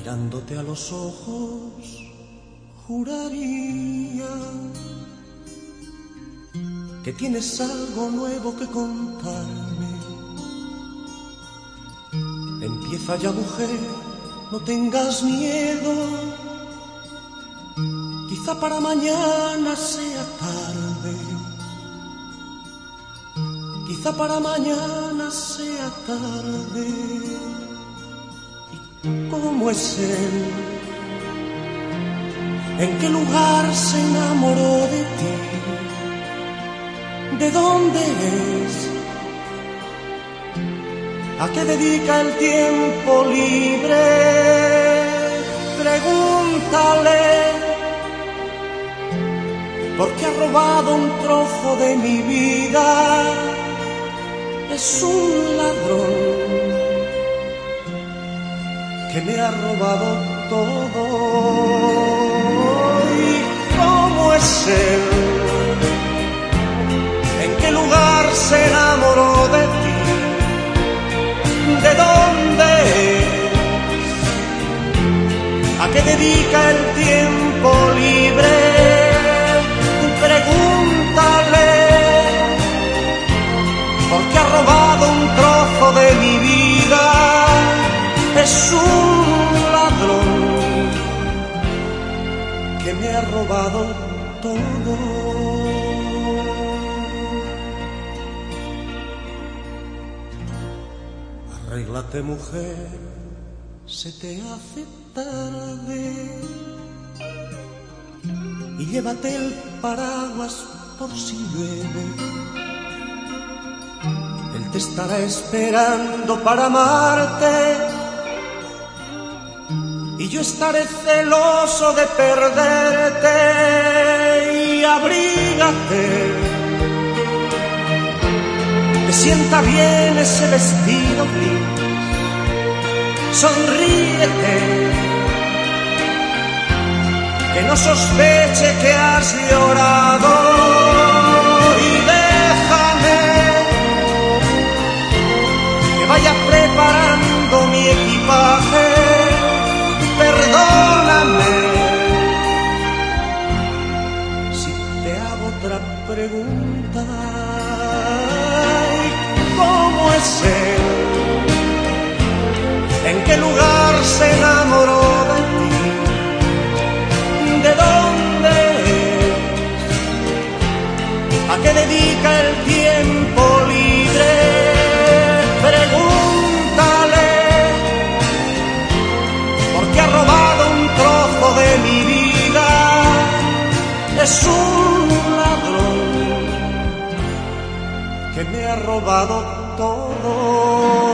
mirándote a los ojos, juraría que tienes algo nuevo que contarme. Empieza ya mujer, no tengas miedo, quizá para mañana sea tarde, quizá para mañana sea tarde. ¿Y cómo es él? ¿En qué lugar se enamoró de ti? ¿De dónde es? ¿A qué dedica el tiempo libre? Pregúntale, porque ha robado un trozo de mi vida. Es un ladrón que me ha robado todo. ¿Y cómo es él? ¿En qué lugar se enamoró de ti? ¿De dónde es? ¿A qué dedica el tiempo libre? Pregúntale, porque ha robado un trozo de mi vida. Es un ladrón que me ha robado todo. Arréglate mujer, se te hace tarde y llévate el paraguas por si llueve. Él te estará esperando para amarte yo estaré celoso de perderte y abrígate. Me sienta bien ese vestido gris, sonríete, que no sospeche que has llorado otra pregunta. ¿Cómo es él? ¿En qué lugar se enamoró de ti? ¿De dónde es? ¿A qué dedica el tiempo me ha robado todo.